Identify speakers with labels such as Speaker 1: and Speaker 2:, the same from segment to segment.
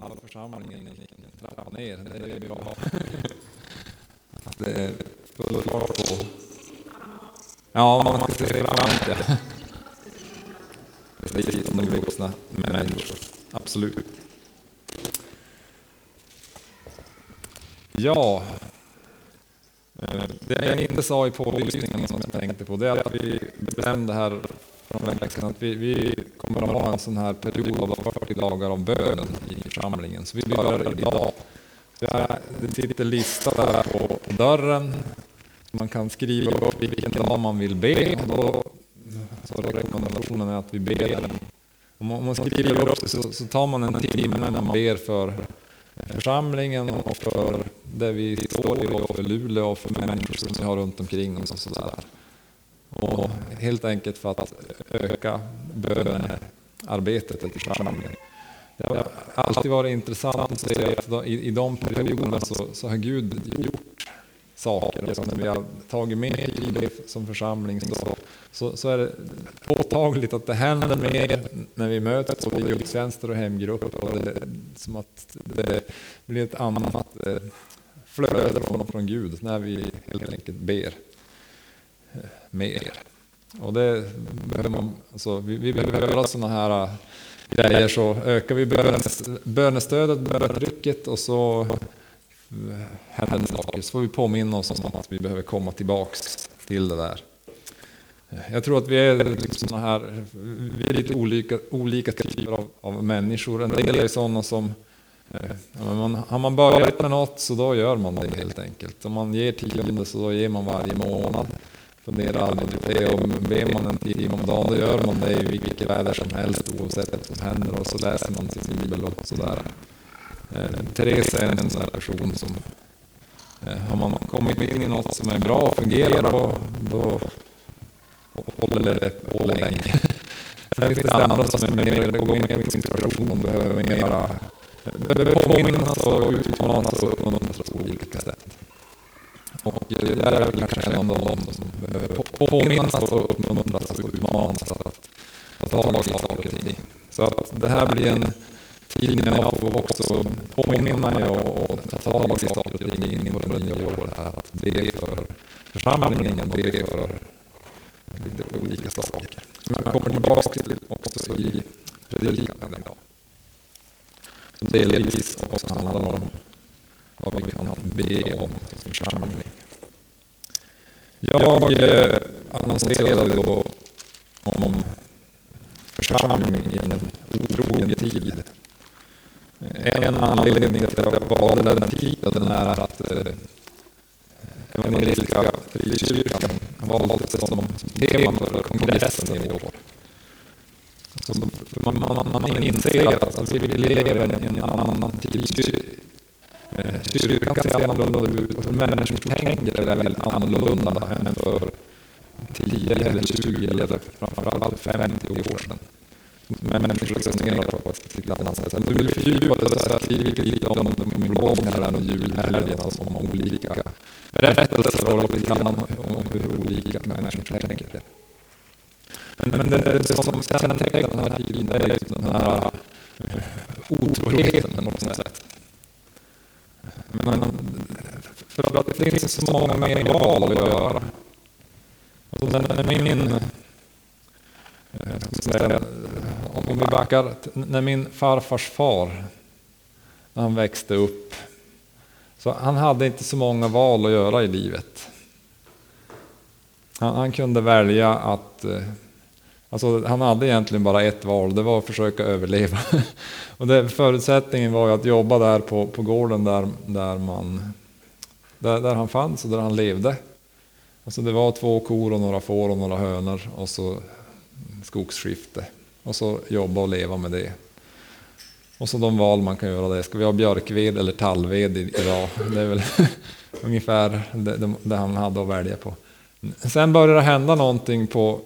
Speaker 1: halva församlingen gick en trappa ner. Det är bra. Att det är full fart på. Ja, man ska se framåt ja. Precis som de vuxna människor. Absolut. Ja. Eh, Det jag inte sa i pålysningen som jag tänkte på, det är att vi bestämde här från veckan att vi, vi kommer att ha en sån här period av 40 dagar av bön i församlingen. Så vi börjar idag. Det sitter lista där på, på dörren. Man kan skriva upp vilken dag man vill be. Och då, så rekommendationen är att vi ber. Om man, om man skriver upp det så, så tar man en timme när man ber för församlingen och för det vi står i och för Luleå och för människor som vi har runt omkring oss och sådär. Och helt enkelt för att öka bönearbetet i församlingen. Det har alltid varit intressant att se att i, i de perioderna så, så har Gud gjort saker. Och när vi har tagit med i det som församling så, så, så är det påtagligt att det händer mer när vi möts på gudstjänster och hemgrupper. Och det, som att det blir ett annat eh, flöde från, från Gud när vi helt enkelt ber eh, mer. Och det behöver man, alltså, vi, vi behöver göra sådana här äh, grejer så ökar vi bönestödet, bönetrycket och så äh, händer saker. Så får vi påminna oss om att vi behöver komma tillbaks till det där. Jag tror att vi är liksom såna här, vi är lite olika, olika typer av, av människor. En del är sådana som, eh, man, har man börjat med något så då gör man det helt enkelt. Om man ger tionde så då ger man varje månad. Funderar aldrig på det och ber man en timme om dagen då gör man det i vilket väder som helst oavsett vad som händer och så läser man sin bibel och sådär. Eh, Therese är en sån här person som eh, har man kommit in i något som är bra och fungerar då, då håller det på länge. Sen finns det andra som är mer, det går in i situation och behöver mera eh, behöver påminnas och utmanas och uppmuntras på olika sätt. Och det där är väl kanske en av de som behöver påminnas och uppmuntras och utmanas att, att ta tag i saker och ting. Så att det här blir en tid när jag får också påminna mig och, och ta tag i saker och ting in på det nya året här. Att be för församlingen och be för lite olika saker. Som jag kommer tillbaka till också i predikan idag. Som delvis också handlar om vad vi kan be om som församling. Jag eh, annonserade då om församling i en otrogen tid. Eh, en anledning till att jag valde den titeln är att eh, Evangeliska Frikyrkan valdes som tema för kongressen i år. Så man, man, man inser att alltså, vi lever i en annan tid styrkan ser annorlunda ut och människor tänker är väldigt annorlunda än för 10 eller 20 eller framförallt 50 år sedan. Människor liksom resonerar på ett annat sätt. Du vill fördjupa det så att lite om de blogg och julhelgerna som alltså om olika berättelser och lite grann om hur olika människor tänker. Men, men det, det som kännetecknar den här tiden det är liksom den här otroheten på något sätt. Men för att det finns så många mer val att göra. Alltså den, min, eh, säga, om vi backar, när min farfars far, när han växte upp, så han hade inte så många val att göra i livet. Han, han kunde välja att eh, Alltså, han hade egentligen bara ett val, det var att försöka överleva. och det, förutsättningen var ju att jobba där på, på gården där, där, man, där, där han fanns och där han levde. Alltså det var två kor och några får och några hönor och så skogsskifte. Och så jobba och leva med det. Och så de val man kan göra det. Ska vi ha björkved eller tallved idag? Det är väl ungefär det, det, det han hade att välja på. Sen började det hända någonting på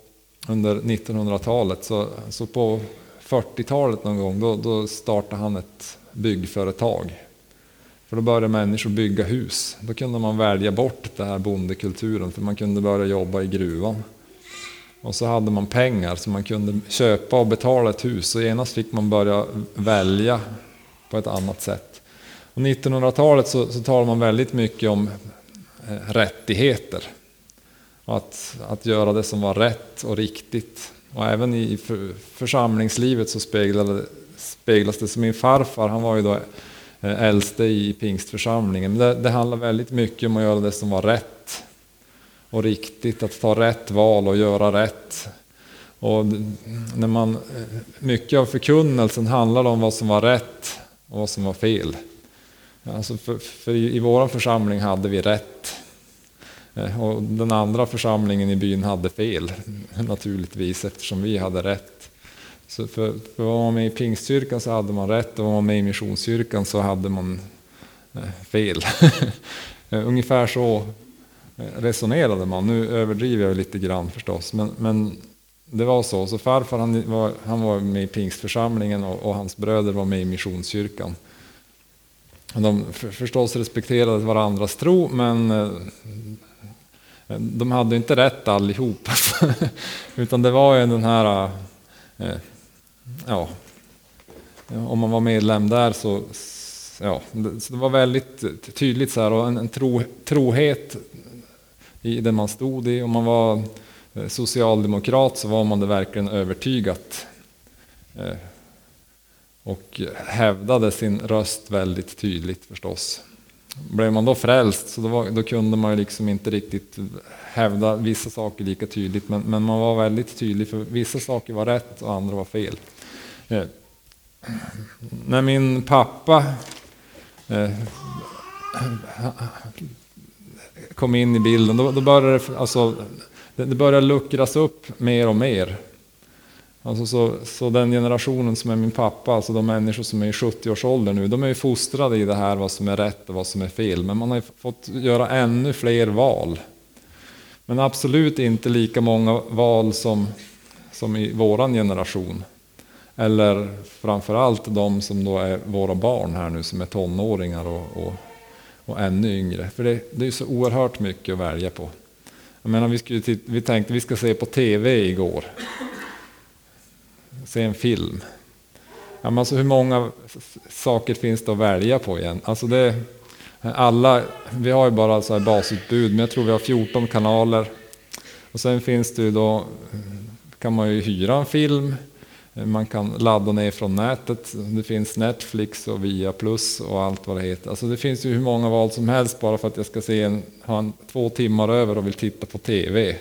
Speaker 1: under 1900-talet. Så, så på 40-talet någon gång då, då startade han ett byggföretag. För då började människor bygga hus. Då kunde man välja bort den här bondekulturen för man kunde börja jobba i gruvan. Och så hade man pengar så man kunde köpa och betala ett hus. Och genast fick man börja välja på ett annat sätt. Och 1900-talet så, så talar man väldigt mycket om eh, rättigheter. Att, att göra det som var rätt och riktigt. Och även i för, församlingslivet så speglade, speglas det. Så min farfar, han var ju då eh, äldste i pingstförsamlingen. Det, det handlar väldigt mycket om att göra det som var rätt och riktigt. Att ta rätt val och göra rätt. Och när man, eh, mycket av förkunnelsen handlar om vad som var rätt och vad som var fel. Alltså för, för i, i vår församling hade vi rätt. Eh, och den andra församlingen i byn hade fel, naturligtvis, eftersom vi hade rätt. Så för, för var man med i pingstkyrkan så hade man rätt, och var man med i missionskyrkan så hade man eh, fel. Eh, ungefär så resonerade man. Nu överdriver jag lite grann förstås, men, men det var så. Så farfar han var, han var med i pingstförsamlingen och, och hans bröder var med i missionskyrkan. De förstås respekterade varandras tro, men de hade inte rätt allihop. Utan det var ju den här, eh, ja, om man var medlem där så, ja, det var väldigt tydligt så här och en, en tro, trohet i det man stod i. Om man var eh, socialdemokrat så var man det verkligen övertygat eh, och hävdade sin röst väldigt tydligt förstås. Blev man då frälst så då, var, då kunde man liksom inte riktigt hävda vissa saker lika tydligt men, men, man var väldigt tydlig för vissa saker var rätt och andra var fel. Eh, när min pappa eh, kom in i bilden då, då började det, alltså, det, det började luckras upp mer och mer. Alltså så, så den generationen som är min pappa, alltså de människor som är i 70-årsåldern nu, de är ju fostrade i det här vad som är rätt och vad som är fel. Men man har fått göra ännu fler val. Men absolut inte lika många val som, som i våran generation. Eller framförallt de som då är våra barn här nu som är tonåringar och, och, och ännu yngre. För det, det är så oerhört mycket att välja på. Jag menar, vi, skulle, vi tänkte vi ska se på TV igår se en film. Ja, men alltså hur många saker finns det att välja på igen? Alltså det, alla, vi har ju bara alltså basutbud, men jag tror vi har 14 kanaler. Och sen finns det ju då, kan man ju hyra en film, man kan ladda ner från nätet, det finns Netflix och Viaplus och allt vad det heter. Alltså det finns ju hur många val som helst bara för att jag ska se en, ha en, två timmar över och vill titta på TV.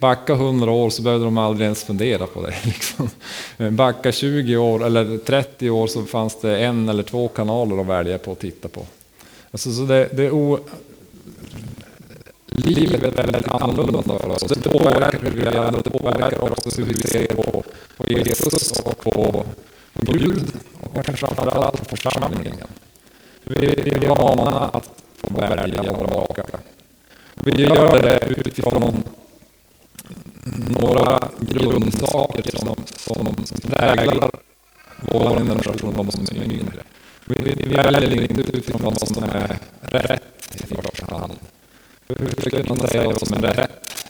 Speaker 1: Backa 100 år så behövde de aldrig ens fundera på det. Liksom. Backa 20 år eller 30 år så fanns det en eller två kanaler att välja på att titta på. Alltså, så det, det är o... Livet är väldigt annorlunda för oss. Det påverkar hur vi lever, det påverkar också hur vi ser på, på Jesus och på, på Gud och kanske framförallt på församlingen. Vi, vi är vana att få välja och vraka. Vi gör det utifrån några grundsaker som, som, som präglar vår generation, de som är yngre. Vi, vi väljer inte utifrån vad som är rätt i första hand. Hur ska man säga vad som är rätt?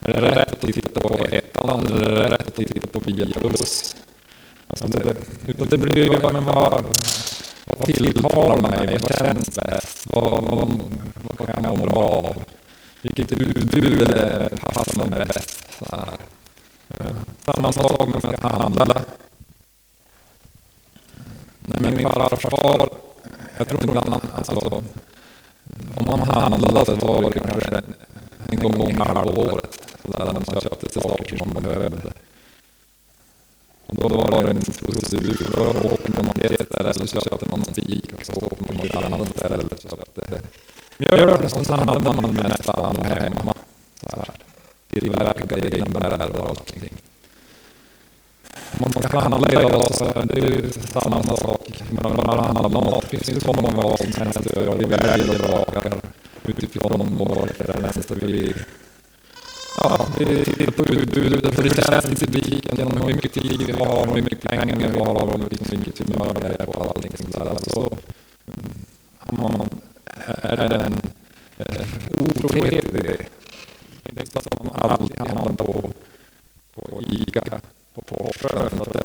Speaker 1: Är det rätt att titta på ettan eller är det rätt att titta på Via Plus? Alltså det, utan det blir ju, men vad, vad tilltalar mig? Vad känns bäst? Vad, vad, vad kan jag må bra av? Vilket utbud passar mig bäst. Så här. Samma sak när man ska handla. När min farfar, jag tror ibland, alltså, om man handlade så var det kanske en gång i halvåret. Där man köpte saker som man behövde. Och då var det en procedur. Då åkte man till ett ställe så köpte man en fik och så åkte man till ett annat ställe så köpte jag gör det som hade man nästan hemma. Så här. Tillverka egna bär och allting. Man ska handla idag så det är ju samma sak. Men man handlar mat. Det finns ju så många val som helst att göra. Vi väljer och vakar utifrån vår preferenser. Vi, ja, vi tittar på utbudet. För det känns i butiken genom hur mycket tid vi har, hur mycket pengar vi har och hur mycket humör det är på allting sånt där. Så, mm, man, är det en eh, otrohet i det. Det är som man alltid handlar på, på ICA, på Porsche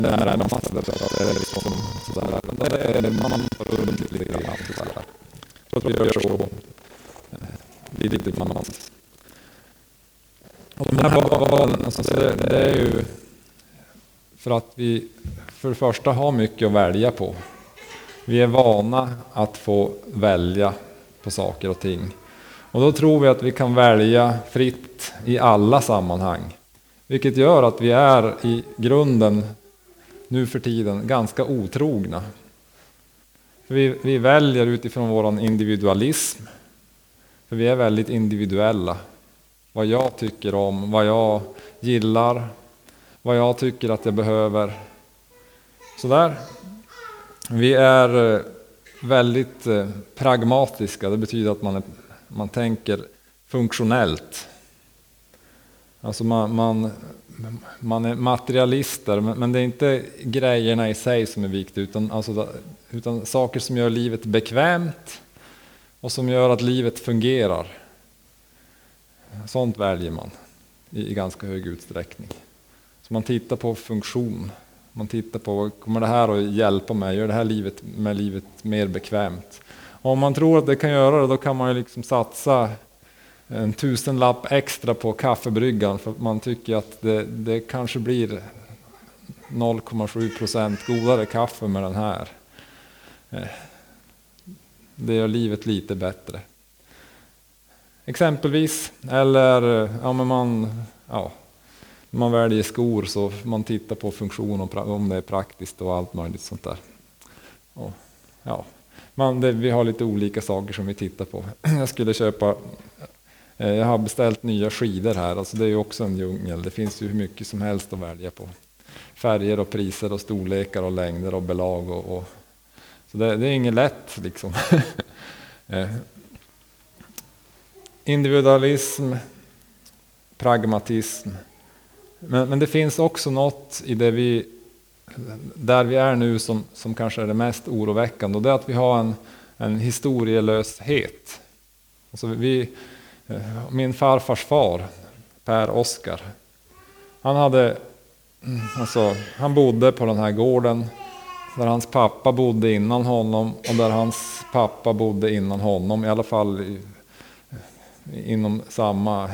Speaker 1: närmaste. För att det är liksom sådär. Det är, man runt lite grann. Sådär. Så att vi gör så. Eh, lite tillsammans. Och de här valen, alltså det, det är ju för att vi för det första har mycket att välja på. Vi är vana att få välja på saker och ting. Och då tror vi att vi kan välja fritt i alla sammanhang. Vilket gör att vi är i grunden nu för tiden ganska otrogna. Vi, vi väljer utifrån vår individualism. För vi är väldigt individuella. Vad jag tycker om, vad jag gillar, vad jag tycker att jag behöver. Sådär. Vi är eh, väldigt eh, pragmatiska, det betyder att man, är, man tänker funktionellt. Alltså man, man, man är materialister, men det är inte grejerna i sig som är viktiga, utan, alltså, utan saker som gör livet bekvämt och som gör att livet fungerar. Sånt väljer man i, i ganska hög utsträckning. Så man tittar på funktion. Man tittar på, kommer det här att hjälpa mig? Gör det här livet med livet mer bekvämt? Och om man tror att det kan göra det, då kan man ju liksom satsa en tusenlapp extra på kaffebryggan för att man tycker att det, det kanske blir 0,7 procent godare kaffe med den här. Eh, det gör livet lite bättre. Exempelvis, eller ja, men man, ja, man väljer skor så man tittar på funktion och om det är praktiskt och allt möjligt sånt där. Och, ja, man, det, vi har lite olika saker som vi tittar på. Jag skulle köpa eh, jag har beställt nya skidor här, alltså det är ju också en djungel. Det finns ju hur mycket som helst att välja på. Färger och priser och storlekar och längder och belag. Och, och så det, det, är inget lätt liksom. Eh, individualism, pragmatism. Men, men, det finns också något i det vi, där vi är nu som, som kanske är det mest oroväckande och det är att vi har en, en historielöshet. Alltså vi, eh, min farfars far, Per Oskar, han, hade, mm, alltså, han bodde på den här gården där hans pappa bodde innan honom och där hans pappa bodde innan honom, i alla fall eh, inom samma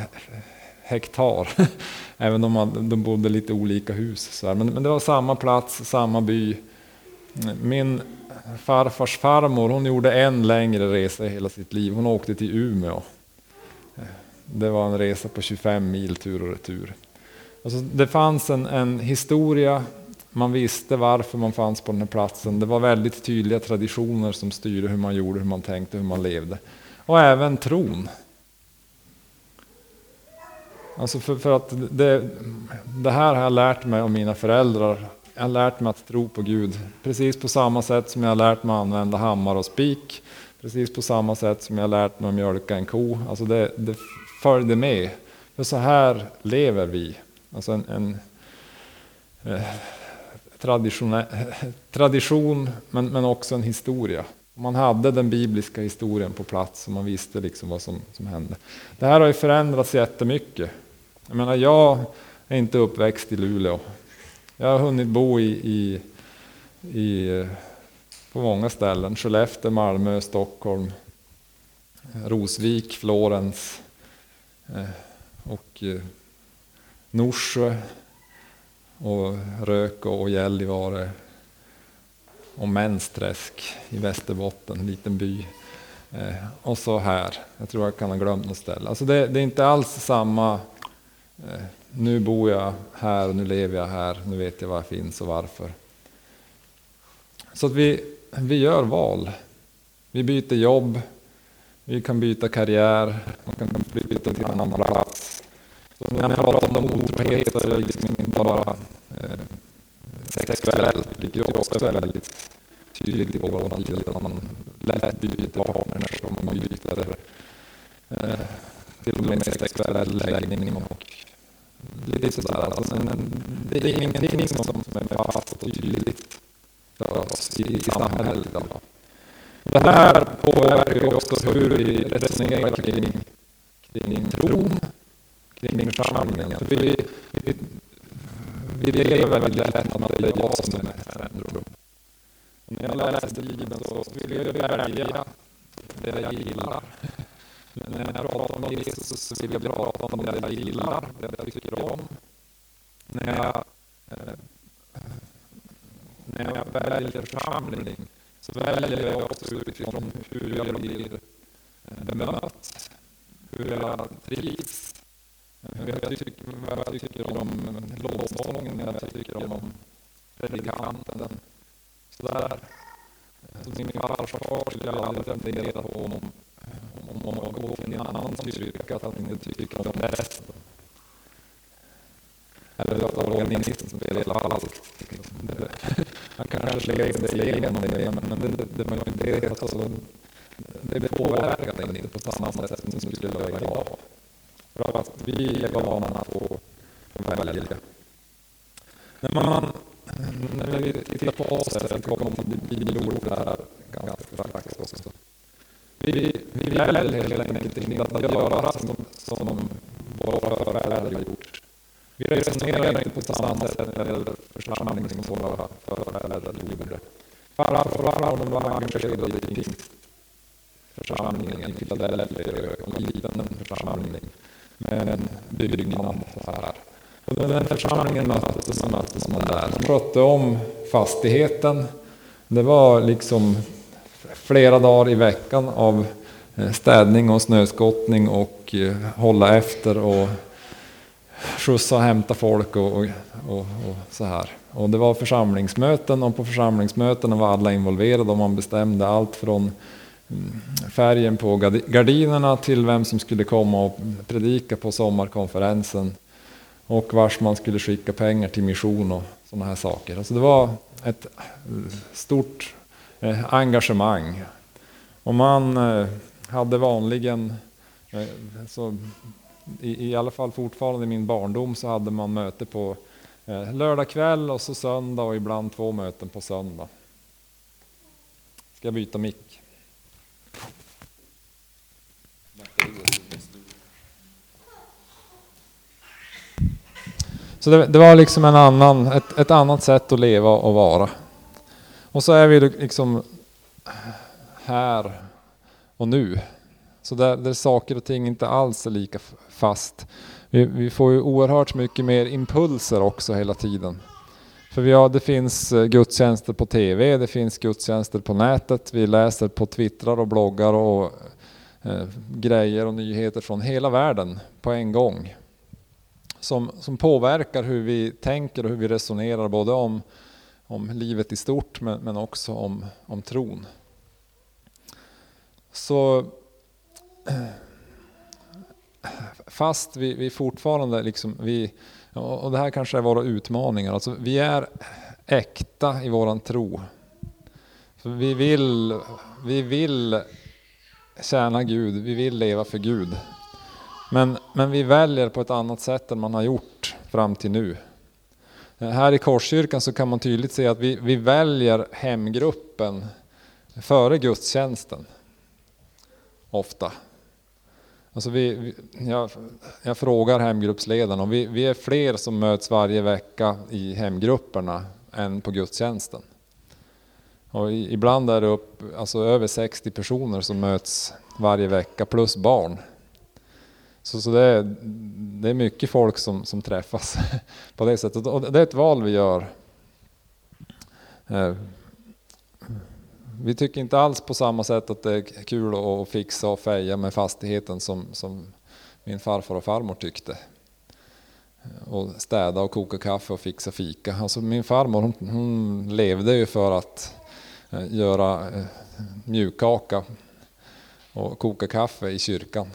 Speaker 1: hektar. Även om de bodde lite olika hus. Men, men det var samma plats, samma by. Min farfars farmor hon gjorde en längre resa i hela sitt liv. Hon åkte till Umeå. Det var en resa på 25 mil tur och retur. Alltså det fanns en, en historia, man visste varför man fanns på den här platsen. Det var väldigt tydliga traditioner som styrde hur man gjorde, hur man tänkte, hur man levde. Och även tron. Alltså för, för att det, det, här har jag lärt mig av mina föräldrar. Jag har lärt mig att tro på Gud. Precis på samma sätt som jag har lärt mig att använda hammare och spik. Precis på samma sätt som jag har lärt mig att mjölka en ko. Alltså det, det följde med. För så här lever vi. Alltså en, en eh, tradition, tradition men, men också en historia. Man hade den bibliska historien på plats och man visste liksom vad som, som hände. Det här har ju förändrats jättemycket. Jag menar, jag är inte uppväxt i Luleå. Jag har hunnit bo i, i, i på många ställen. Skellefteå, Malmö, Stockholm, Rosvik, Florens eh, och eh, Norsjö och Röko och Gällivare och Mensträsk i Västerbotten, en liten by. Eh, och så här, jag tror jag kan ha glömt något ställe. Alltså det, det är inte alls samma Eh, nu bor jag här, nu lever jag här, nu vet jag var jag finns och varför. Så att vi, vi gör val. Vi byter jobb, vi kan byta karriär, man kan flytta till en annan plats. Så när jag pratar om otrohet så är det liksom inte bara eh, sexuellt, vilket också är väldigt tydligt i vår tid, att man lätt byter partners och man byter eh, till och med sexuell läggning och Liksom lite sådär. Alltså, men det är ingenting som, som är fast och tydligt för oss i, i samhället idag. Det här påverkar ju också hur vi resonerar kring, kring tron, kring församlingen. För vi, vi, vi lever väldigt lätt med att det är jag som är centrum. när jag läste Bibeln så ville jag välja det jag gillar. Men när jag pratar om Jesus så vill jag prata om det jag gillar, det jag tycker om. När jag, eh, när jag väljer församling så väljer jag också utifrån hur jag blir eh, bemött, hur jag trivs, hur jag tycker, vad jag tycker om lovsången, vad jag tycker om predikanten. Sådär. Så min farfar skulle jag aldrig fundera på om, om, man går till en annan kyrka, att han inte tycker om prästen. Eller att organisten spelar falskt. Han kanske läste igenom det, men det, det var inte det. Alltså, det påverkade inte på samma sätt som det skulle göra idag. För att vi är vana att få välja. När man när vi tittar på oss här, vi kommer till bibelord här ganska strax också. Vi, vi helt enkelt inte att göra som, som våra förfäder gjort. Vi resonerar inte på samma sätt när det gäller församling som våra förfäder gjorde. Farfar och farmor var engagerade i pingstförsamlingen i Philadelphia, en liten församling med en byggnad här. Och den församlingen möttes och möttes man där. De skötte om fastigheten. Det var liksom flera dagar i veckan av Eh, städning och snöskottning och eh, hålla efter och skjutsa och hämta folk och, och, och, och, så här. Och det var församlingsmöten och på församlingsmötena var alla involverade och man bestämde allt från mm, färgen på gardinerna till vem som skulle komma och predika på sommarkonferensen och vars man skulle skicka pengar till mission och sådana här saker. Alltså det var ett eh, stort engagemang. Och man eh, hade vanligen, eh, så i, i alla fall fortfarande i min barndom, så hade man möte på eh, lördag kväll och så söndag och ibland två möten på söndag. Ska jag byta mick? Så det, det, var liksom en annan, ett, ett, annat sätt att leva och vara. Och så är vi liksom här och nu. Så där, där saker och ting inte alls är lika fast. Vi, vi, får ju oerhört mycket mer impulser också hela tiden. För vi har, det finns eh, gudstjänster på TV, det finns gudstjänster på nätet, vi läser på twittrar och bloggar och eh, grejer och nyheter från hela världen på en gång som, som påverkar hur vi tänker och hur vi resonerar både om, om livet i stort men, men också om, om tron. Så fast vi, vi fortfarande liksom, vi, och det här kanske är våra utmaningar, alltså vi är äkta i våran tro. För vi, vill, vi vill tjäna Gud, vi vill leva för Gud. Men, men vi väljer på ett annat sätt än man har gjort fram till nu. Här i Korskyrkan så kan man tydligt se att vi, vi väljer hemgruppen före gudstjänsten. Ofta. Alltså vi, vi jag, jag, frågar hemgruppsledarna och vi, vi är fler som möts varje vecka i hemgrupperna än på gudstjänsten. Och ibland är det upp, alltså över 60 personer som möts varje vecka plus barn. Så, så det, är, det är mycket folk som, som träffas på det sättet. Och det är ett val vi gör. Eh, vi tycker inte alls på samma sätt att det är kul att fixa och feja med fastigheten som, som min farfar och farmor tyckte. Och städa och koka kaffe och fixa fika. Alltså min farmor hon, hon levde ju för att eh, göra eh, mjukkaka och koka kaffe i kyrkan.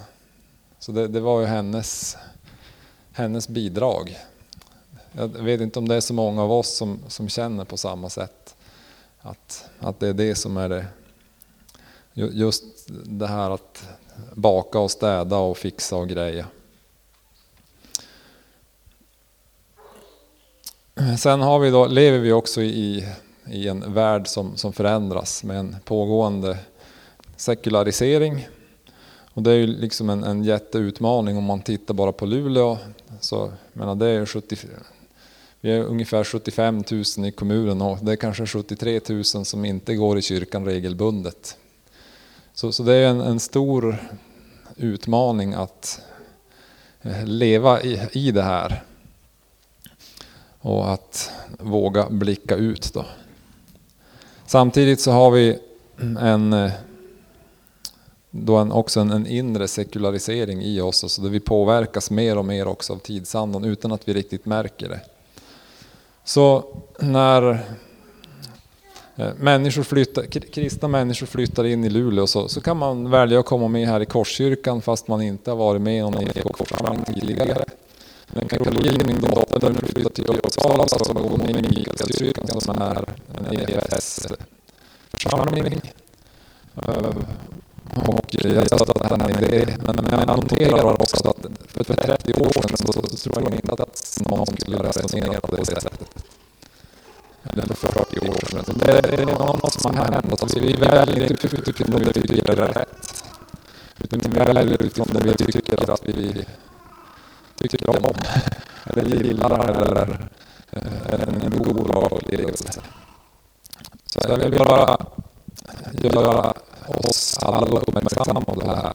Speaker 1: Så det, det, var ju hennes, hennes bidrag. Jag vet inte om det är så många av oss som, som känner på samma sätt. Att, att det är det som är det. Just det här att baka och städa och fixa och greja. Sen har vi då, lever vi också i, i en värld som, som förändras med en pågående sekularisering och det är ju liksom en, en jätteutmaning om man tittar bara på Luleå. Så, menar, det är 70, vi är ungefär 75 000 i kommunen och det är kanske 73 000 som inte går i kyrkan regelbundet. Så, så det är en, en stor utmaning att eh, leva i, i det här. Och att våga blicka ut då. Samtidigt så har vi en, eh, då en, också en, en inre sekularisering i oss, så där vi påverkas mer och mer också av tidsandan utan att vi riktigt märker det. Så när eh, människor flyttar, kristna människor flyttar in i Luleå så, så kan man välja att komma med här i Korskyrkan fast man inte har varit med i någon EK-församling tidigare. Men Caroline, min dotter, nu flyttar till Uppsala så går hon med i Mikaelskyrkan som är en EFS-församling. Eh, och jag stöttar henne i det. Men jag noterar också att för 30 år sedan så, så tror jag inte att någon skulle resonera på det sättet. Eller för 40 år sedan. Så det, det är något som har hänt. Alltså, vi väljer inte utifrån det vi tycker är rätt. Utan vi väljer utifrån det vi tycker att vi tycker om. Eller gillar eller eh, en, en god upplevelse. Så jag vill bara göra oss alla uppmärksamma på det här.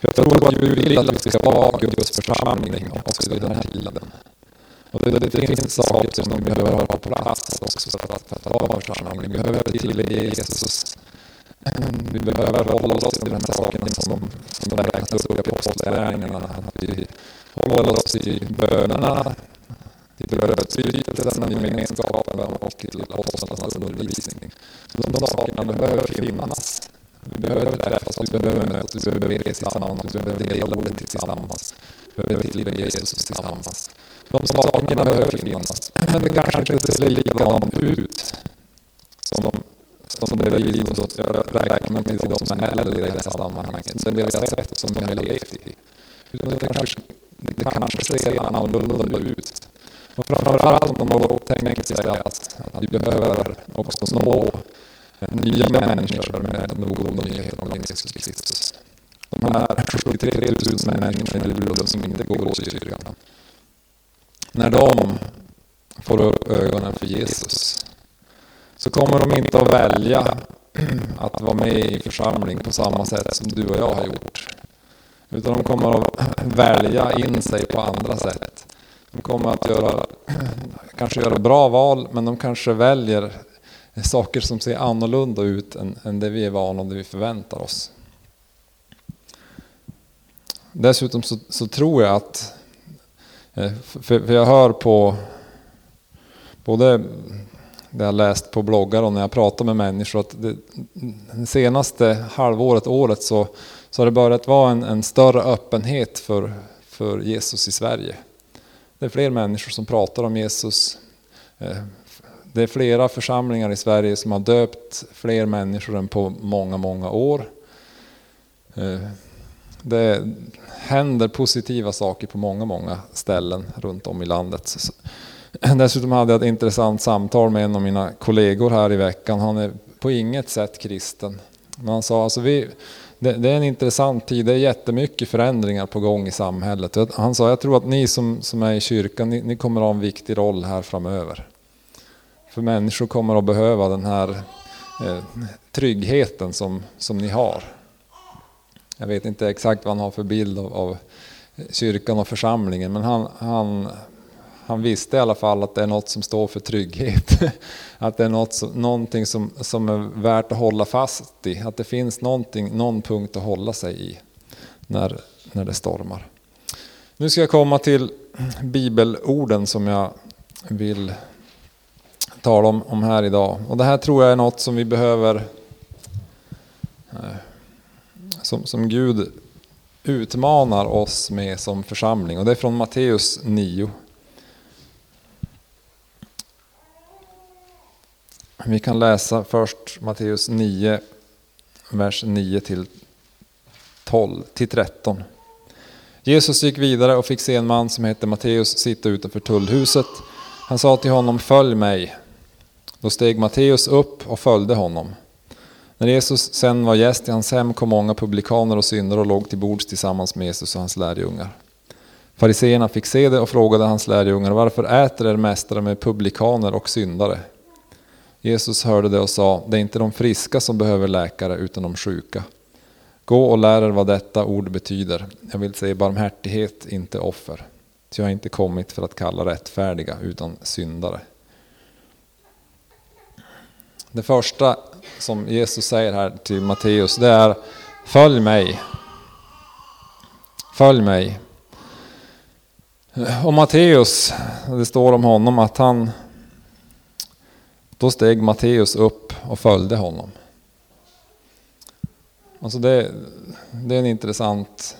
Speaker 1: Jag tror att Gud vill att vi ska vara Guds församling också i den här tiden. Och det, det, det finns saker som vi behöver ha på plats också för att, för att vara församling. Vi behöver tillbe Jesus. Vi behöver hålla oss till de här sakerna som, som räknas upp i apostlagärningarna. Att vi håller oss i bönerna, till brödsbrytelsen, i gemenskapen och till apostlarnas undervisning. Så de sakerna behöver finnas. Vi behöver träffas, vi behöver mötas, vi behöver be tillsammans, vi behöver dela ordet tillsammans. Vi behöver tillbe Jesus tillsammans. De sakerna behöver finnas. Men det kanske inte ser likadant ut som, som det vi räknar med till de som är äldre i det här sammanhanget. Det vi har sett som vi har levt i. Det kanske, det kanske ser annorlunda ut. Och framförallt om man tänker sig att, att vi behöver också nå nya människor med de goda nyheterna om Jesus Kristus. De här 73 000 människorna i Luleå som inte går till kyrkan. När de får upp ögonen för Jesus så kommer de inte att välja att vara med i församling på samma sätt som du och jag har gjort. Utan de kommer att välja in sig på andra sätt. De kommer att göra, kanske göra bra val, men de kanske väljer saker som ser annorlunda ut än, än det vi är vana och det vi förväntar oss. Dessutom så, så tror jag att, eh, för, för, jag hör på både det jag läst på bloggar och när jag pratar med människor att det, det senaste halvåret, året så, så har det börjat vara en, en större öppenhet för, för Jesus i Sverige. Det är fler människor som pratar om Jesus. Eh, det är flera församlingar i Sverige som har döpt fler människor än på många, många år. Eh, det händer positiva saker på många, många ställen runt om i landet. Dessutom hade jag ett intressant samtal med en av mina kollegor här i veckan. Han är på inget sätt kristen. Men han sa alltså vi, det, det, är en intressant tid, det är jättemycket förändringar på gång i samhället. Han sa jag tror att ni som, som är i kyrkan, ni, ni kommer att ha en viktig roll här framöver. För människor kommer att behöva den här eh, tryggheten som, som ni har. Jag vet inte exakt vad han har för bild av, av kyrkan och församlingen men han, han, han visste i alla fall att det är något som står för trygghet. Att det är något som, någonting som, som är värt att hålla fast i. Att det finns någonting, någon punkt att hålla sig i när, när det stormar. Nu ska jag komma till bibelorden som jag vill tala om, om här idag. Och det här tror jag är något som vi behöver, eh, som, som Gud utmanar oss med som församling. Och det är från Matteus 9. Vi kan läsa först Matteus 9, vers 9 till 12 till 13. Jesus gick vidare och fick se en man som hette Matteus sitta utanför tullhuset. Han sa till honom, följ mig. Då steg Matteus upp och följde honom. När Jesus sen var gäst i hans hem kom många publikaner och syndare och låg till bords tillsammans med Jesus och hans lärjungar. Fariseerna fick se det och frågade hans lärjungar, varför äter er mästare med publikaner och syndare? Jesus hörde det och sa, det är inte de friska som behöver läkare utan de sjuka. Gå och lär er vad detta ord betyder. Jag vill säga barmhärtighet, inte offer. Ty jag har inte kommit för att kalla rättfärdiga utan syndare. Det första som Jesus säger här till Matteus, det är Följ mig. Följ mig. Och Matteus, det står om honom att han då steg Matteus upp och följde honom. Alltså det, det är en intressant...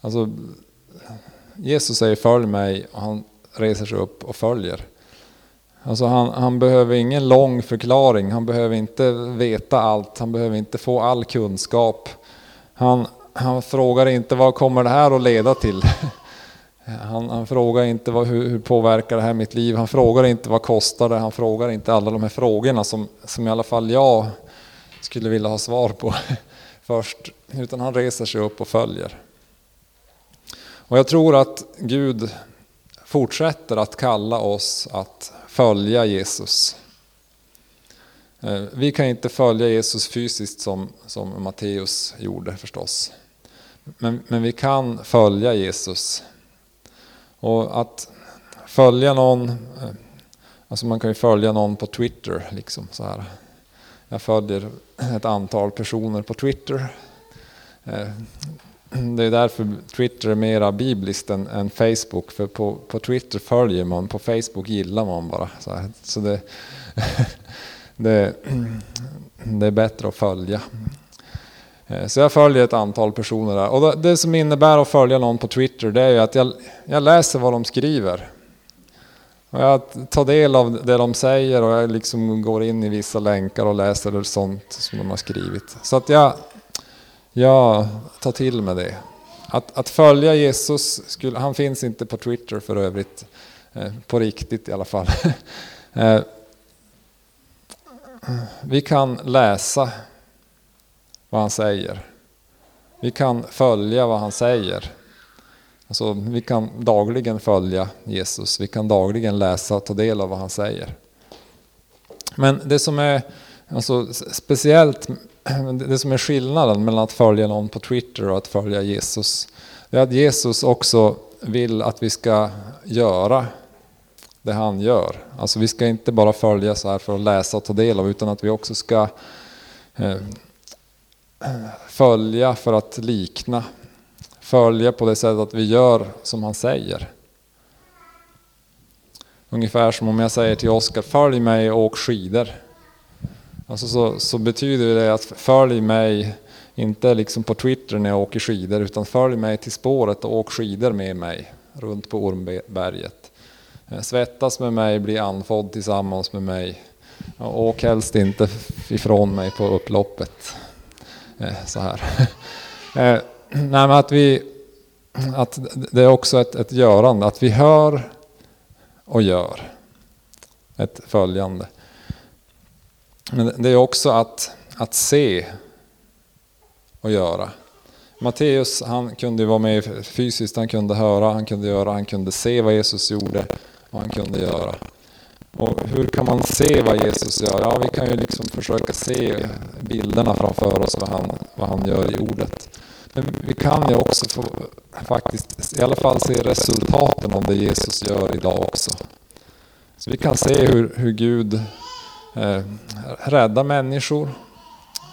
Speaker 1: Alltså Jesus säger följ mig och han reser sig upp och följer. Alltså han, han, behöver ingen lång förklaring, han behöver inte veta allt, han behöver inte få all kunskap. Han, han frågar inte vad kommer det här att leda till? Han, han frågar inte vad, hur, hur, påverkar det här mitt liv? Han frågar inte vad kostar det? Han frågar inte alla de här frågorna som, som i alla fall jag skulle vilja ha svar på först. Utan han reser sig upp och följer. Och jag tror att Gud fortsätter att kalla oss att följa Jesus. Eh, vi kan inte följa Jesus fysiskt som, som Matteus gjorde förstås. Men, men vi kan följa Jesus och att följa någon, eh, alltså man kan ju följa någon på Twitter. Liksom, så här. Jag följer ett antal personer på Twitter. Eh, Det är därför Twitter är mera bibliskt än, än Facebook. För på, på, Twitter följer man, på Facebook gillar man bara. Så, här. så det, det, det är bättre att följa. Eh, så jag följer ett antal personer där. Och det som innebär att följa någon på Twitter det är ju att jag, jag läser vad de skriver. Och jag tar del av det de säger och jag liksom går in i vissa länkar och läser sånt som de har skrivit. Så att jag, jag tar till mig det. Att, att följa Jesus, skulle, han finns inte på Twitter för övrigt. Eh, på riktigt i alla fall. Eh, vi kan läsa vad han säger. Vi kan följa vad han säger. Alltså, vi kan dagligen följa Jesus. Vi kan dagligen läsa och ta del av vad han säger. Men det som är alltså, speciellt, det som är skillnaden mellan att följa någon på Twitter och att följa Jesus, det är att Jesus också vill att vi ska göra det han gör. Alltså vi ska inte bara följa så här för att läsa och ta del av, utan att vi också ska eh, följa för att likna. Följa på det sättet att vi gör som han säger. Ungefär som om jag säger till Oskar, följ mig och åk skidor. Alltså så, så, betyder det att följ mig, inte liksom på Twitter när jag åker skidor, utan följ mig till spåret och åk skidor med mig runt på Ormberget. Eh, svettas med mig, bli andfådd tillsammans med mig. Och åk helst inte ifrån mig på upploppet. Eh, så här. Eh, nej, men att, vi, att det är också ett, ett görande, att vi hör och gör. Ett följande. Men det är också att, att se och göra. Matteus han kunde vara med fysiskt, han kunde höra, han kunde göra, han kunde se vad Jesus gjorde och han kunde göra. Och hur kan man se vad Jesus gör? Ja, vi kan ju liksom försöka se bilderna framför oss, vad han, vad han gör i ordet. Men vi kan ju också få faktiskt i alla fall se resultaten av det Jesus gör idag också. Så vi kan se hur, hur Gud eh, rädda människor.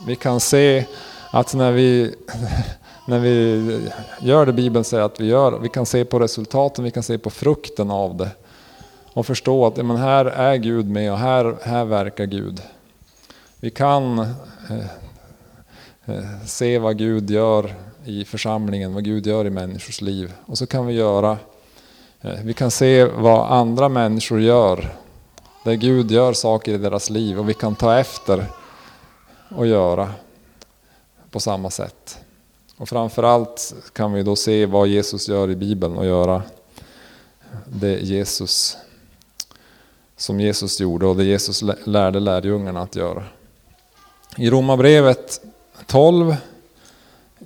Speaker 1: Vi kan se att när vi, när vi gör det Bibeln säger att vi gör, vi kan se på resultaten, vi kan se på frukten av det och förstå att men här är Gud med och här, här verkar Gud. Vi kan eh, eh, se vad Gud gör i församlingen, vad Gud gör i människors liv. Och så kan vi göra, eh, vi kan se vad andra människor gör. Där Gud gör saker i deras liv och vi kan ta efter och göra på samma sätt. Och framförallt kan vi då se vad Jesus gör i Bibeln och göra det Jesus som Jesus gjorde och det Jesus lärde lärjungarna att göra. I Romarbrevet 12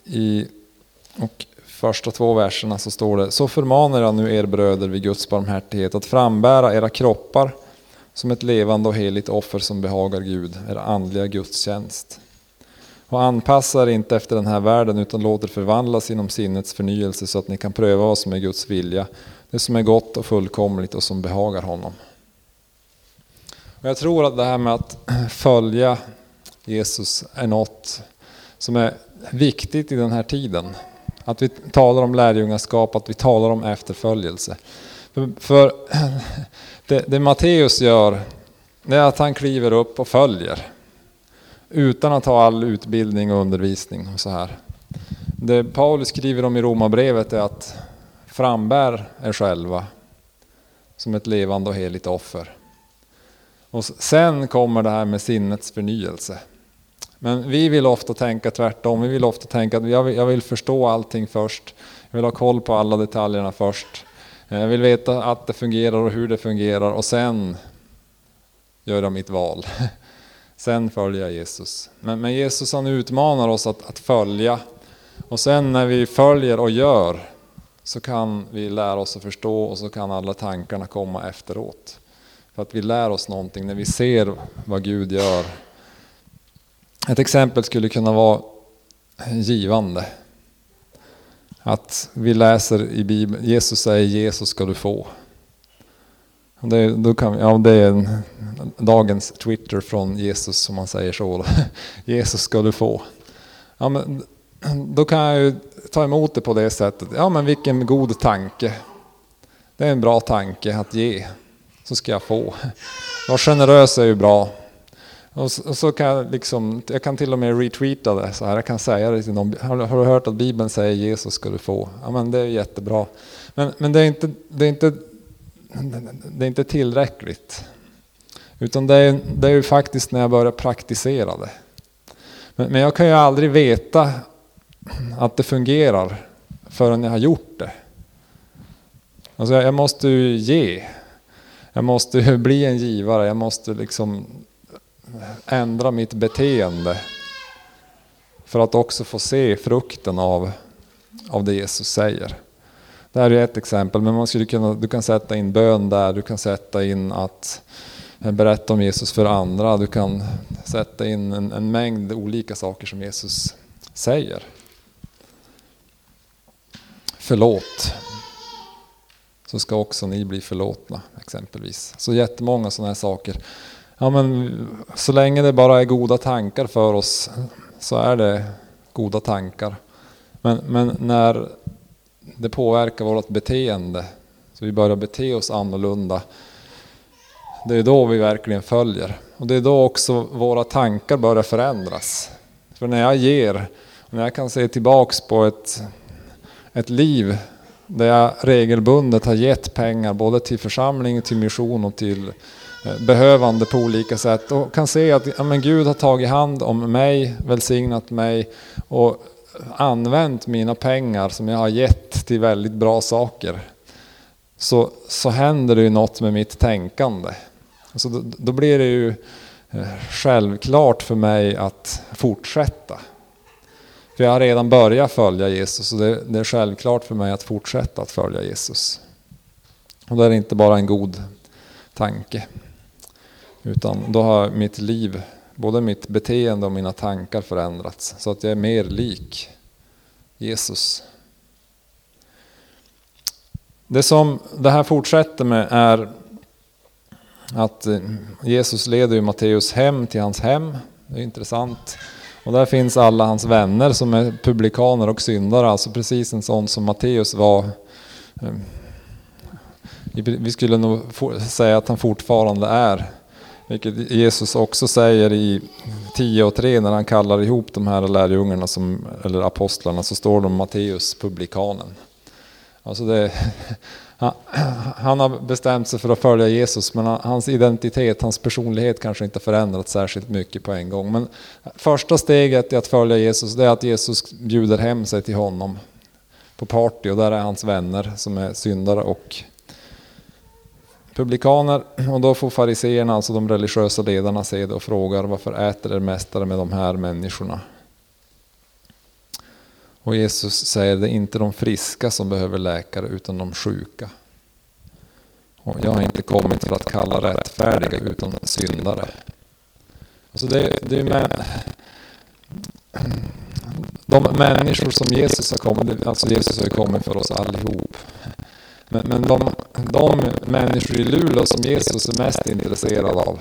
Speaker 1: i, och första två verserna så står det Så förmanar jag nu er bröder vid Guds barmhärtighet att frambära era kroppar som ett levande och heligt offer som behagar Gud, er andliga gudstjänst. Och anpassa er inte efter den här världen utan låt er förvandlas inom sinnets förnyelse så att ni kan pröva vad som är Guds vilja, det som är gott och fullkomligt och som behagar honom. Och jag tror att det här med att följa Jesus är något som är viktigt i den här tiden. Att vi talar om lärjungaskap, att vi talar om efterföljelse. För, för det, det Matteus gör, det är att han kliver upp och följer. Utan att ha all utbildning och undervisning och så här. Det Paulus skriver om i Romarbrevet är att frambär er själva som ett levande och heligt offer. Och sen kommer det här med sinnets förnyelse. Men vi vill ofta tänka tvärtom. Vi vill ofta tänka att jag vill, jag vill förstå allting först. Jag vill ha koll på alla detaljerna först. Jag vill veta att det fungerar och hur det fungerar och sen gör jag mitt val. Sen följer jag Jesus. Men, men Jesus han utmanar oss att, att följa. Och sen när vi följer och gör så kan vi lära oss att förstå och så kan alla tankarna komma efteråt. För att vi lär oss någonting när vi ser vad Gud gör. Ett exempel skulle kunna vara givande. Att vi läser i Bibeln, Jesus säger Jesus ska du få. Det, då kan, ja, det är en, dagens Twitter från Jesus som man säger så. Jesus ska du få. Ja, men, då kan jag ju ta emot det på det sättet. Ja men vilken god tanke. Det är en bra tanke att ge. Så ska jag få. Var generös är ju bra. Och så, och så, kan jag liksom, jag kan till och med retweeta det så här. Jag kan säga det till någon. Har, har du hört att Bibeln säger Jesus ska du få? Ja men det är jättebra. Men, men det, är inte, det, är inte, det är inte tillräckligt. Utan det är, det är ju faktiskt när jag börjar praktisera det. Men, men jag kan ju aldrig veta att det fungerar förrän jag har gjort det. Alltså jag måste ju ge. Jag måste bli en givare. Jag måste liksom ändra mitt beteende. För att också få se frukten av, av det Jesus säger. Det här är ett exempel, men man skulle kunna, du kan sätta in bön där, du kan sätta in att berätta om Jesus för andra, du kan sätta in en, en mängd olika saker som Jesus säger. Förlåt, så ska också ni bli förlåtna exempelvis. Så jättemånga sådana här saker. Ja, men så länge det bara är goda tankar för oss så är det goda tankar. Men, men när det påverkar vårt beteende, så vi börjar bete oss annorlunda, det är då vi verkligen följer. Och det är då också våra tankar börjar förändras. För när jag ger, när jag kan se tillbaks på ett, ett liv där jag regelbundet har gett pengar både till församling, till mission och till Eh, behövande på olika sätt och kan se att ja, men Gud har tagit hand om mig, välsignat mig och använt mina pengar som jag har gett till väldigt bra saker. Så, så händer det ju något med mitt tänkande. Så då, då blir det ju eh, självklart för mig att fortsätta. För jag har redan börjat följa Jesus och det, det är självklart för mig att fortsätta att följa Jesus. Och det är inte bara en god tanke. Utan då har mitt liv, både mitt beteende och mina tankar förändrats. Så att jag är mer lik Jesus. Det som det här fortsätter med är att eh, Jesus leder ju Matteus hem till hans hem. Det är intressant. Och där finns alla hans vänner som är publikaner och syndare, alltså precis en sån som Matteus var. Eh, vi skulle nog säga att han fortfarande är. Vilket Jesus också säger i 10 och 3 när han kallar ihop de här lärjungarna, som, eller apostlarna, så står de Matteus publikanen. Alltså det, han har bestämt sig för att följa Jesus men hans identitet, hans personlighet kanske inte förändrats särskilt mycket på en gång. Men första steget i att följa Jesus det är att Jesus bjuder hem sig till honom på party och där är hans vänner som är syndare och publikaner. Och då får fariseerna, alltså de religiösa ledarna, se det och frågar varför äter er mästare med de här människorna? Och Jesus säger det är inte de friska som behöver läkare utan de sjuka. Och jag har inte kommit för att kalla rättfärdiga utan syndare. Alltså det, det är med, de människor som Jesus har kommit, alltså Jesus har kommit för oss allihop. Men, men de, de människor i Luleå som Jesus är mest intresserad av,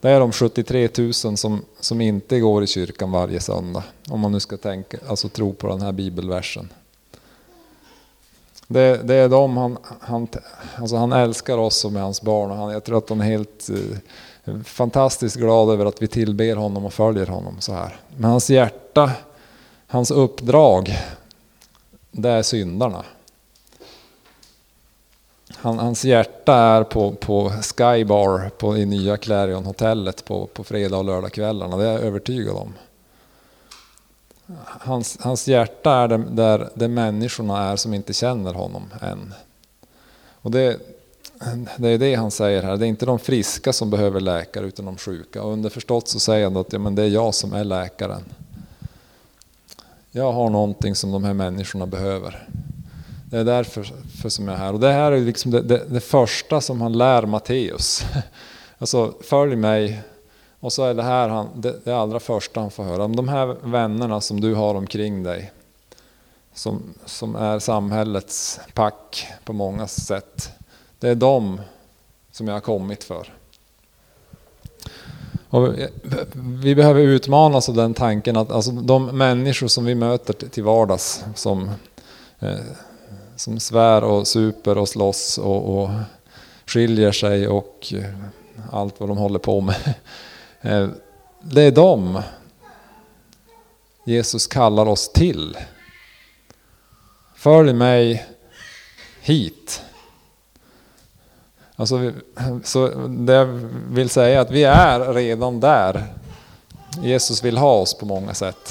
Speaker 1: det är de 73 000 som, som inte går i kyrkan varje söndag. Om man nu ska tänka, alltså tro på den här bibelversen. Det, det är de han, han, alltså han älskar oss som är hans barn och han, jag tror att han är helt eh, fantastiskt glad över att vi tillber honom och följer honom så här. Men hans hjärta, hans uppdrag, det är syndarna. Han, hans hjärta är på, på Skybar på, i nya Clarion hotellet på, på fredag och lördagskvällarna, det är jag övertygad om. Hans, hans hjärta är där, där, där människorna är som inte känner honom än. Och det, det är det han säger här, det är inte de friska som behöver läkare utan de sjuka. Och underförstått så säger han att ja, men det är jag som är läkaren. Jag har någonting som de här människorna behöver. Det är därför för som jag är här. Och det här är liksom det, det, det första som han lär Matteus. Alltså, följ mig. Och så är det här han, det, det allra första han får höra. Om de här vännerna som du har omkring dig. Som, som är samhällets pack på många sätt. Det är dem som jag har kommit för. Och vi behöver utmanas av den tanken att alltså, de människor som vi möter till vardags som eh, som svär och super och slåss och, och skiljer sig och eh, allt vad de håller på med. Eh, det är dem Jesus kallar oss till. Följ mig hit. Alltså, så det jag vill säga är att vi är redan där Jesus vill ha oss på många sätt,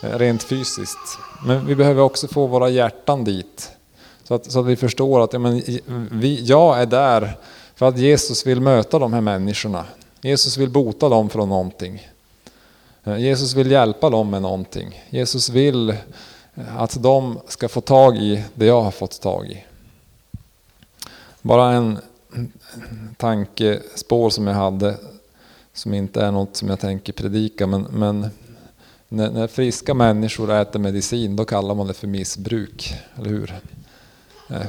Speaker 1: rent fysiskt. Men vi behöver också få våra hjärtan dit. Så att, så att vi förstår att ja, men, vi, jag är där för att Jesus vill möta de här människorna. Jesus vill bota dem från någonting. Eh, Jesus vill hjälpa dem med någonting. Jesus vill eh, att de ska få tag i det jag har fått tag i. Bara en tankespår som jag hade, som inte är något som jag tänker predika, men, men när, när friska människor äter medicin, då kallar man det för missbruk, eller hur? Eh,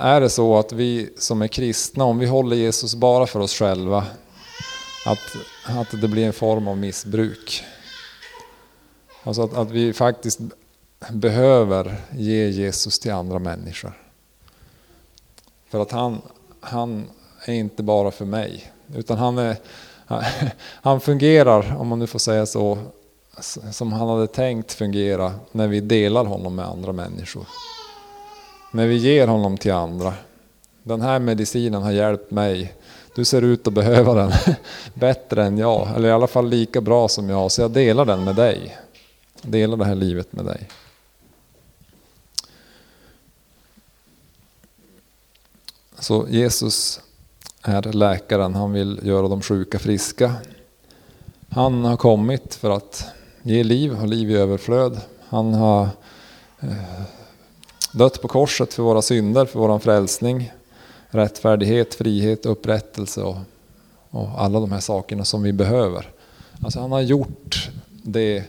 Speaker 1: är det så att vi som är kristna, om vi håller Jesus bara för oss själva, att, att det blir en form av missbruk. Alltså att, att vi faktiskt behöver ge Jesus till andra människor. För att han, han är inte bara för mig, utan han, är, han fungerar, om man nu får säga så, som han hade tänkt fungera när vi delar honom med andra människor när vi ger honom till andra. Den här medicinen har hjälpt mig. Du ser ut att behöva den bättre än jag, eller i alla fall lika bra som jag, så jag delar den med dig. Delar det här livet med dig. Så Jesus är läkaren, han vill göra de sjuka friska. Han har kommit för att ge liv och liv i överflöd. Han har eh, dött på korset för våra synder, för vår frälsning, rättfärdighet, frihet, upprättelse och, och alla de här sakerna som vi behöver. Alltså han har gjort det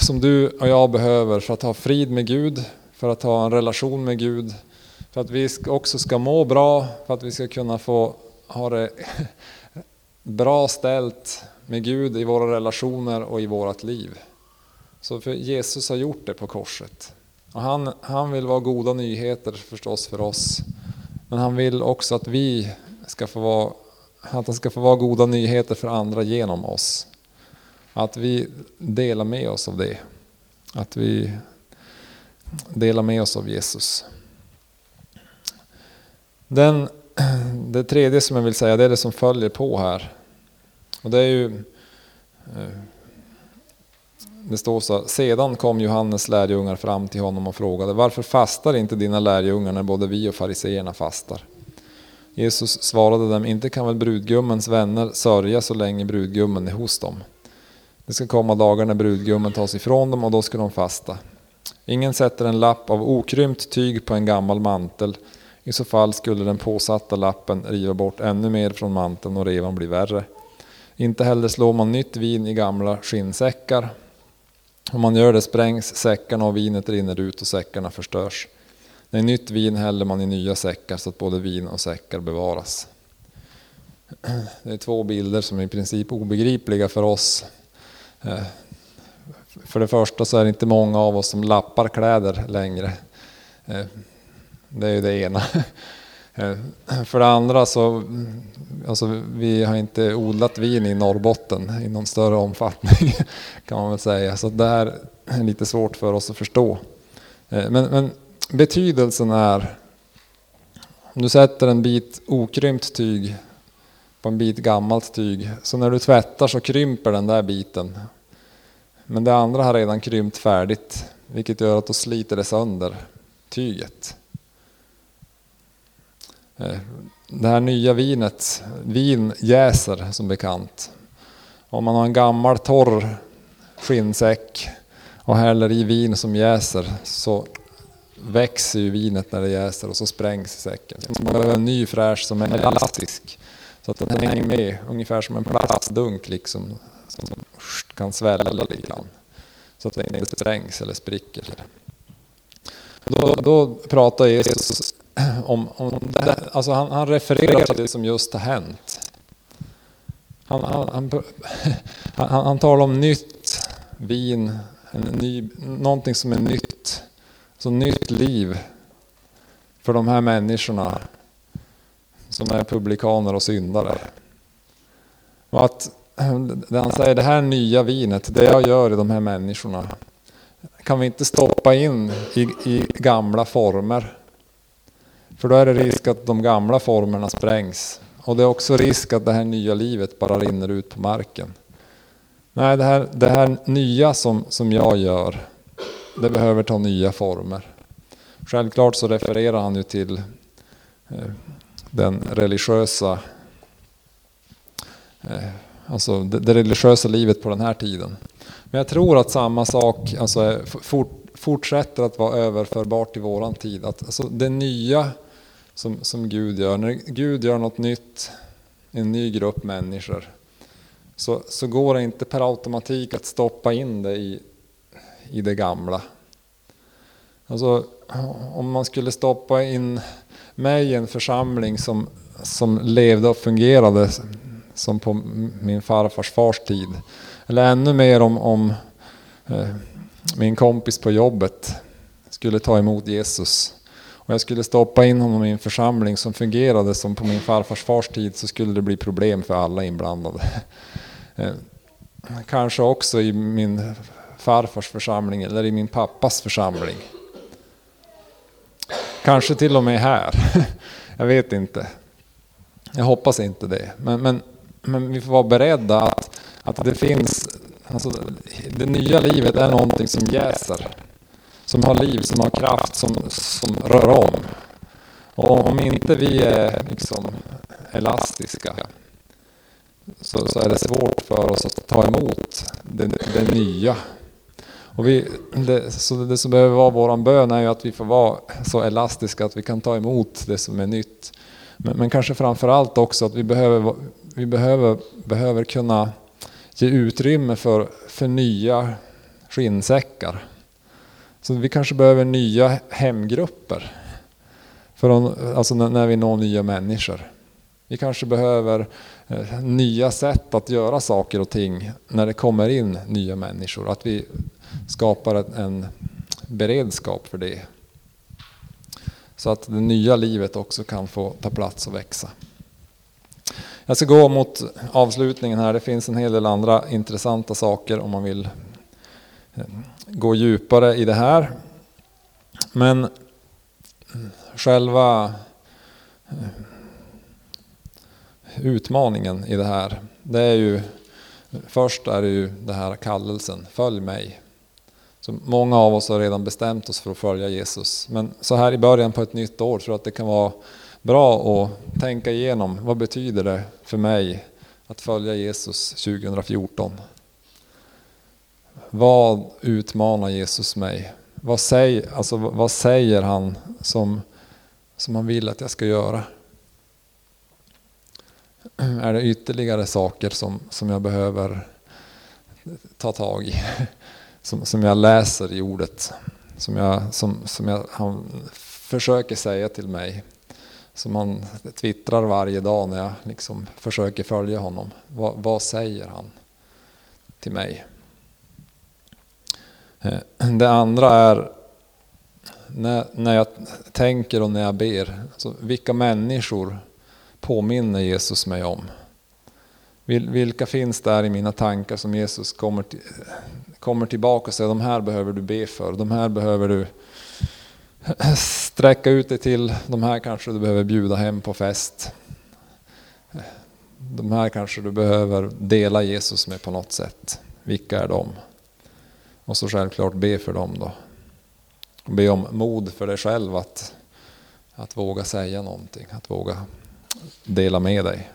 Speaker 1: som du och jag behöver för att ha frid med Gud, för att ha en relation med Gud, för att vi också ska må bra, för att vi ska kunna få ha det bra ställt med Gud i våra relationer och i vårt liv. Så för Jesus har gjort det på korset. Och han, han vill vara goda nyheter förstås för oss. Men han vill också att vi ska få vara, att det ska få vara goda nyheter för andra genom oss. Att vi delar med oss av det. Att vi delar med oss av Jesus. Den, det tredje som jag vill säga det är det som följer på här. Och det är ju eh, det står så sedan kom Johannes lärjungar fram till honom och frågade varför fastar inte dina lärjungar när både vi och fariseerna fastar? Jesus svarade dem, inte kan väl brudgummens vänner sörja så länge brudgummen är hos dem. Det ska komma dagar när brudgummen tas ifrån dem och då ska de fasta. Ingen sätter en lapp av okrympt tyg på en gammal mantel. I så fall skulle den påsatta lappen riva bort ännu mer från manteln och revan bli värre. Inte heller slår man nytt vin i gamla skinnsäckar. Om man gör det sprängs säckarna och vinet rinner ut och säckarna förstörs. När nytt vin häller man i nya säckar så att både vin och säckar bevaras. Det är två bilder som är i princip obegripliga för oss. Eh, för det första så är det inte många av oss som lappar kläder längre. Eh, det är ju det ena. Eh, för det andra så, mm, alltså vi har inte odlat vin i Norrbotten i någon större omfattning kan man väl säga. Så det här är lite svårt för oss att förstå. Eh, men, men betydelsen är, om du sätter en bit okrympt tyg på en bit gammalt tyg, så när du tvättar så krymper den där biten. Men det andra har redan krympt färdigt, vilket gör att då sliter det sönder tyget. Eh, det här nya vinet, vin jäser som bekant. Om man har en gammal torr skinnsäck och häller i vin som jäser så växer ju vinet när det jäser och så sprängs säcken. Så man behöver en ny fräsch som är elastisk. Så att den hänger med, ungefär som en plastdunk liksom. Som kan svälla lite grann. Så att den inte sprängs eller spricker. Då, då pratar Jesus om, om det, alltså han, han refererar till det som just har hänt. Han, han, han, han, talar om nytt vin, en ny, någonting som är nytt. Så nytt liv för de här människorna som är publikaner och syndare. Och att han säger det här nya vinet, det jag gör i de här människorna, kan vi inte stoppa in i, i gamla former. För då är det risk att de gamla formerna sprängs. Och det är också risk att det här nya livet bara rinner ut på marken. Nej, det här, det här nya som, som jag gör, det behöver ta nya former. Självklart så refererar han ju till eh, den religiösa eh, alltså det, det, religiösa livet på den här tiden. Men jag tror att samma sak alltså, eh, fort, fortsätter att vara överförbart i våran tid. Att, alltså, det nya som, som Gud gör, när Gud gör något nytt, i en ny grupp människor, så, så går det inte per automatik att stoppa in det i, i det gamla. Alltså, om man skulle stoppa in mig i en församling som, som levde och fungerade som på min farfars fars tid. Eller ännu mer om, om eh, min kompis på jobbet skulle ta emot Jesus. Och jag skulle stoppa in honom i en församling som fungerade som på min farfars fars tid så skulle det bli problem för alla inblandade. Eh, kanske också i min farfars församling eller i min pappas församling. Kanske till och med här. Jag vet inte. Jag hoppas inte det. Men, men, men vi får vara beredda att, att det finns, alltså, det nya livet är någonting som jäser. Som har liv, som har kraft, som, som rör om. Och om inte vi är liksom elastiska så, så är det svårt för oss att ta emot det, det nya och vi, det, så det som behöver vara vår bön är ju att vi får vara så elastiska att vi kan ta emot det som är nytt. Men, men kanske framförallt också att vi behöver, vi behöver, behöver kunna ge utrymme för, för nya skinnsäckar. Så vi kanske behöver nya hemgrupper. För alltså när vi når nya människor. Vi kanske behöver eh, nya sätt att göra saker och ting när det kommer in nya människor. Att vi skapar en beredskap för det. Så att det nya livet också kan få ta plats och växa. Jag ska gå mot avslutningen här. Det finns en hel del andra intressanta saker om man vill eh, gå djupare i det här. Men själva eh, utmaningen i det här, det är ju först är det ju den här kallelsen, följ mig. Så många av oss har redan bestämt oss för att följa Jesus. Men så här i början på ett nytt år tror jag att det kan vara bra att tänka igenom vad betyder det för mig att följa Jesus 2014? Vad utmanar Jesus mig? Vad, säger, alltså, vad säger han som, som han vill att jag ska göra? Är det ytterligare saker som, som jag behöver ta tag i? Som, som jag läser i ordet? Som, jag, som, som jag, han försöker säga till mig? Som han twittrar varje dag när jag liksom försöker följa honom. Va, vad säger han till mig? Eh, det andra är när, när jag tänker och när jag ber. Alltså, vilka människor påminner Jesus mig om? Vilka finns där i mina tankar som Jesus kommer, till, kommer tillbaka och säger de här behöver du be för, de här behöver du sträcka ut dig till, de här kanske du behöver bjuda hem på fest. De här kanske du behöver dela Jesus med på något sätt. Vilka är de? Och så självklart be för dem då. Be om mod för dig själv att, att våga säga någonting, att våga dela med dig.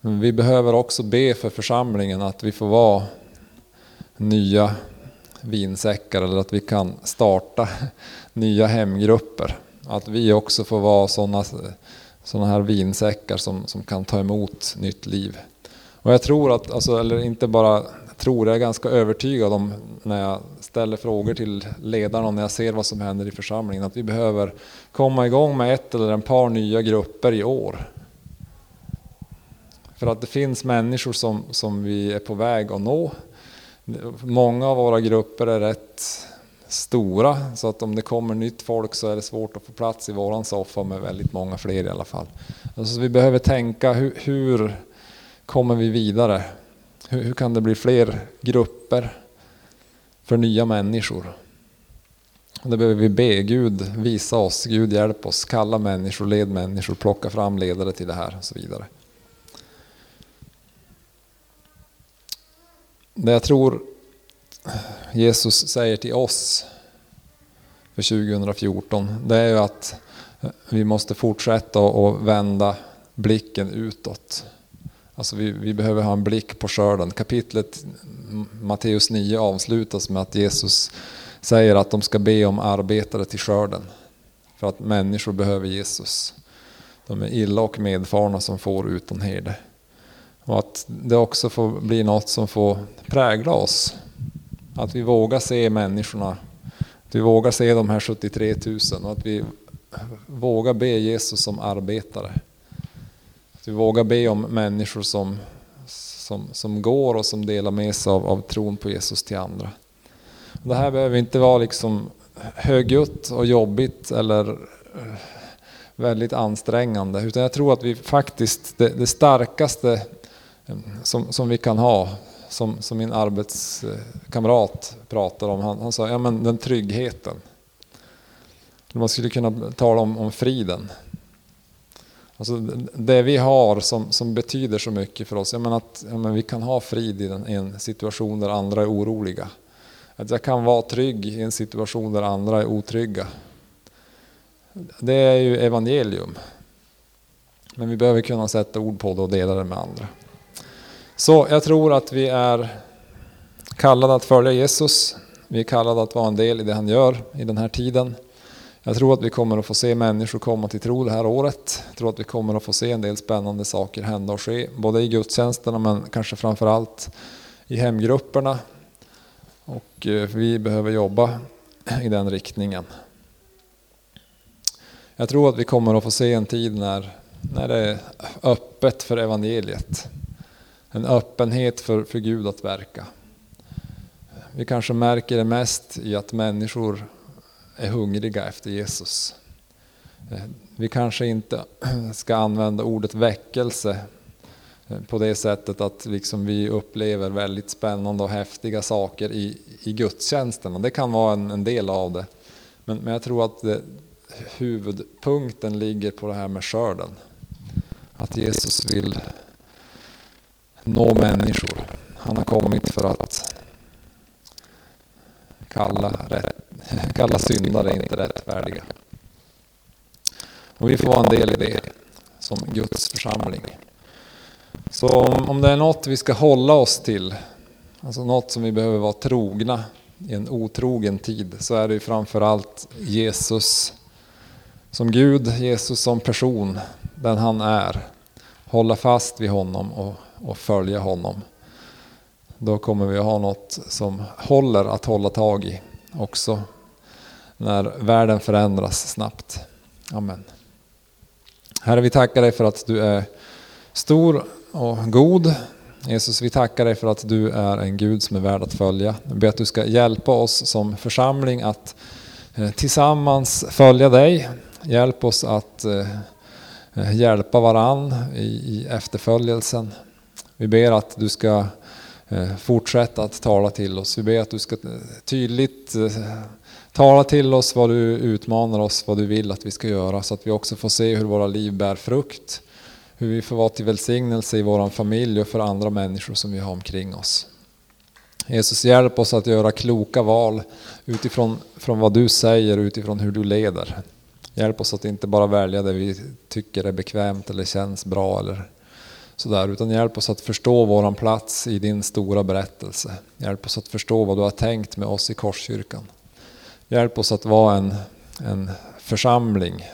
Speaker 1: Vi behöver också be för församlingen att vi får vara nya vinsäckar eller att vi kan starta nya hemgrupper. Att vi också får vara sådana såna här vinsäckar som, som kan ta emot nytt liv. Och jag tror att, alltså, eller inte bara tror, jag är ganska övertygad om när jag ställer frågor till ledarna och när jag ser vad som händer i församlingen, att vi behöver komma igång med ett eller ett par nya grupper i år. För att det finns människor som, som vi är på väg att nå. Många av våra grupper är rätt stora, så att om det kommer nytt folk så är det svårt att få plats i våran soffa med väldigt många fler i alla fall. Alltså vi behöver tänka hur, hur kommer vi vidare? Hur, hur kan det bli fler grupper för nya människor? Och det behöver vi be. Gud visa oss, Gud hjälp oss, kalla människor, led människor, plocka fram ledare till det här och så vidare. Det jag tror Jesus säger till oss för 2014, det är ju att vi måste fortsätta och vända blicken utåt. Alltså vi, vi behöver ha en blick på skörden. Kapitlet Matteus 9 avslutas med att Jesus säger att de ska be om arbetare till skörden. För att människor behöver Jesus. De är illa och medfarna som får utan herde. Och att det också får bli något som får prägla oss. Att vi vågar se människorna. Att vi vågar se de här 73 000 och att vi vågar be Jesus som arbetare. Att vi vågar be om människor som, som, som går och som delar med sig av, av tron på Jesus till andra. Det här behöver inte vara liksom högljutt och jobbigt eller eh, väldigt ansträngande. Utan jag tror att vi faktiskt, det, det starkaste eh, som, som vi kan ha, som, som min arbetskamrat pratar om, han, han sa, ja men den tryggheten. Man skulle kunna tala om, om friden. Alltså det vi har som, som betyder så mycket för oss, jag menar att jag menar, vi kan ha frid i den, i en situation där andra är oroliga. Att jag kan vara trygg i en situation där andra är otrygga. Det är ju evangelium. Men vi behöver kunna sätta ord på det och dela det med andra. Så jag tror att vi är kallade att följa Jesus. Vi är kallade att vara en del i det han gör i den här tiden. Jag tror att vi kommer att få se människor komma till tro det här året. Jag tror att vi kommer att få se en del spännande saker hända och ske, både i gudstjänsterna men kanske framförallt i hemgrupperna. Och eh, vi behöver jobba i den riktningen. Jag tror att vi kommer att få se en tid när, när det är öppet för evangeliet. En öppenhet för, för Gud att verka. Vi kanske märker det mest i att människor är hungriga efter Jesus. Eh, vi kanske inte ska använda ordet väckelse eh, på det sättet att liksom vi upplever väldigt spännande och häftiga saker i, i gudstjänsten. det kan vara en, en del av det. Men, men jag tror att det, huvudpunkten ligger på det här med skörden. Att Jesus vill nå människor. Han har kommit för att kalla, rätt, kalla syndare inte rättfärdiga. Och vi får vara en del i det som Guds församling. Så om, om det är något vi ska hålla oss till, alltså något som vi behöver vara trogna i en otrogen tid, så är det ju framförallt Jesus som Gud, Jesus som person, den han är. Hålla fast vid honom och, och följa honom. Då kommer vi att ha något som håller att hålla tag i också när världen förändras snabbt. Amen. Herre, vi tackar dig för att du är stor och god. Jesus, vi tackar dig för att du är en Gud som är värd att följa. Vi ber att du ska hjälpa oss som församling att eh, tillsammans följa dig. Hjälp oss att eh, hjälpa varann i efterföljelsen. Vi ber att du ska Eh, fortsätt fortsätta att tala till oss. Vi ber att du ska eh, tydligt eh, tala till oss vad du utmanar oss, vad du vill att vi ska göra så att vi också får se hur våra liv bär frukt hur vi får vara till välsignelse i vår familj och för andra människor som vi har omkring oss. Jesus, hjälp oss att göra kloka val utifrån från vad du säger och utifrån hur du leder. Hjälp oss att inte bara välja det vi tycker är bekvämt eller känns bra eller sådär, utan hjälp oss att förstå våran plats i din stora berättelse. Hjälp oss att förstå vad du har tänkt med oss i Korskyrkan. Hjälp oss att vara en, en församling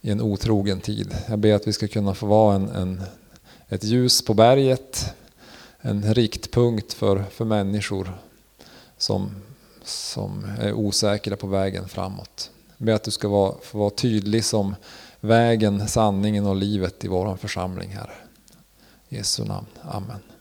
Speaker 1: i en otrogen tid. Jag ber att vi ska kunna få vara en, en, ett ljus på berget, en riktpunkt för, för människor som, som är osäkra på vägen framåt. Jag ber att du ska vara, få vara tydlig som vägen, sanningen och livet i vår församling här. I Jesu namn. Amen.